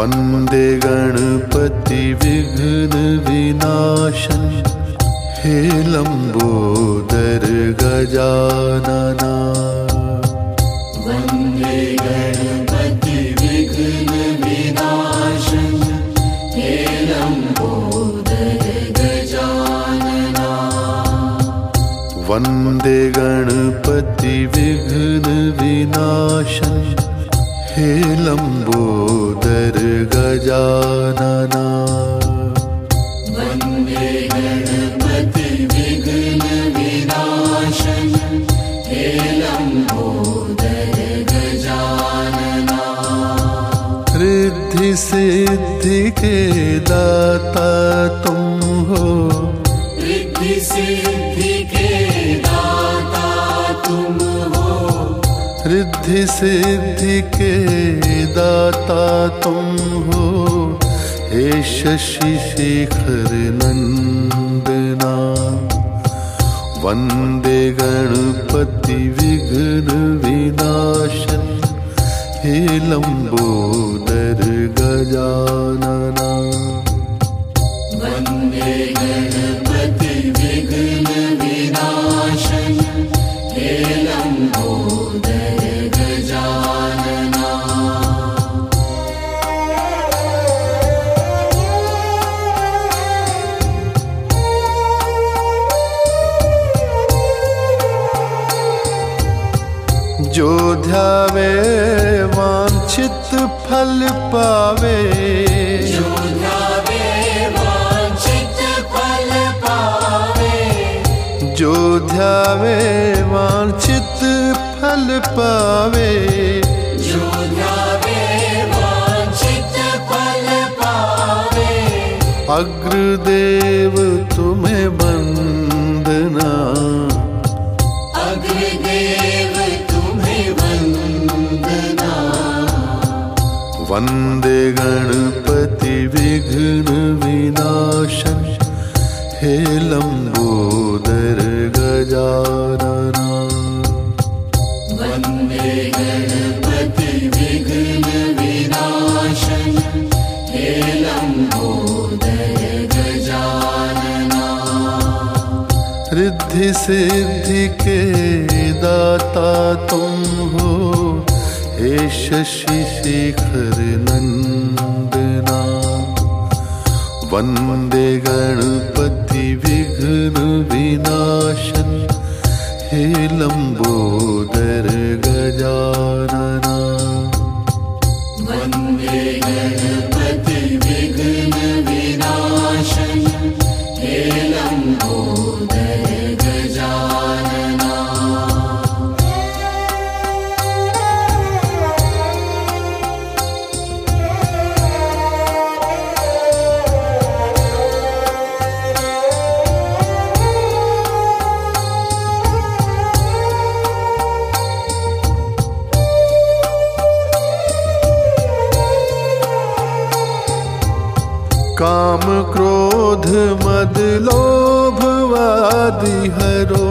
वन्दे गणपति विघ्न विनाशन। हे लम्बोदर गजानना। वन्दे गणपति विघ्न विनाशन। हे लम्बोदर गजानना। वन्दे गणपति विघ्न विनाशन हे लम्बोदर गजानना। वंदे गणपति विघ्न विनाशन हे लम्बोदर गजानना। रिद्धि सिद्धि के दाता तुम हो। रिद्धि सिद्धि रिद्धि सिद्धि के दाता तुम हो। हे शशि शेखर नंदना। वंदे गणपति विघ्न विनाशन। हे लम्बोदर गजानना। जो ध्यावे वांछित फल पावे। जो ध्यावे वाञ्छित फल पावे। जो ध्यावे वांछित फल पावे। जो ध्यावे वाञ्छित फल पावे। अग्रदेव तुम्हें वंदना। अग्रदेव वंदे गणपति विघ्न विनाशन। हे लम्बोदर गजानना। वंदे गणपति विघ्न विनाशन। हे लम्बोदर गजानना। रिद्धि सिद्धि के दाता तुम हो हे शशि शेखर नंदना। वन्दे गणपति विघ्न विनाशन हे लम्बोदर काम क्रोध मद लोभ आदि हरो।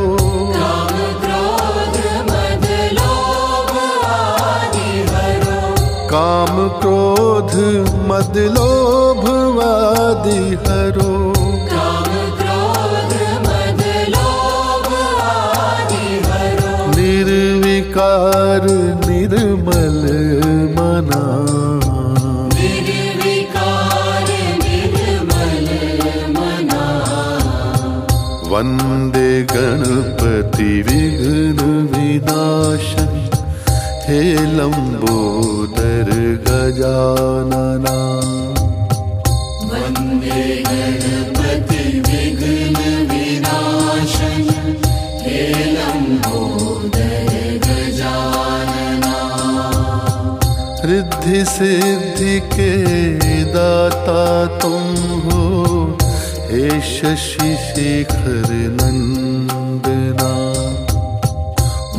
काम क्रोध मद लोभ आदि हरो। निर्विकार क्रोध वन्दे गणपति विनाशन हे लम्बोदर गजानना। वन्दे गणपति विघ्न विनाशन हे लम्बोदर गजानना। रिद्धि सिद्धि के दाता तुम यशि शेखरनन्दना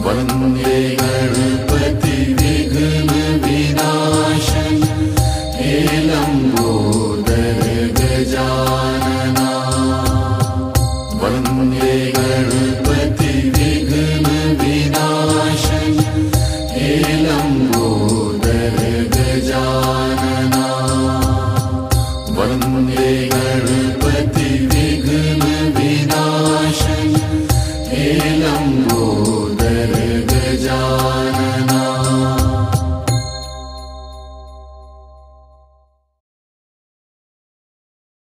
वन्दे நம்போ